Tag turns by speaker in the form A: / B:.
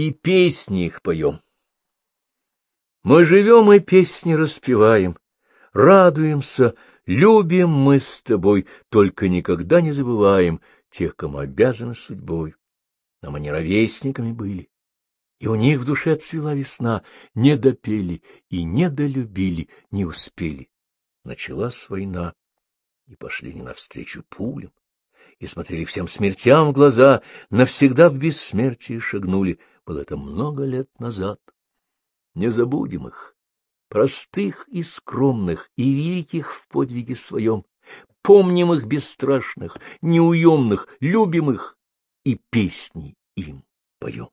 A: и песни их поем. Мы живем и песни распеваем, радуемся, любим мы с тобой, только никогда не забываем тех, кому обязаны судьбой. Нам они ровесниками были, и у них в душе цвела весна, не допели и не долюбили, не успели. Началась война, и пошли не навстречу пулям, и смотрели всем смертям в глаза, навсегда в бессмертие шагнули. Было это много лет назад. Не забудем их, простых и скромных, и великих в подвиге своем. Помним их бесстрашных, неуемных, любимых, и песни им поем.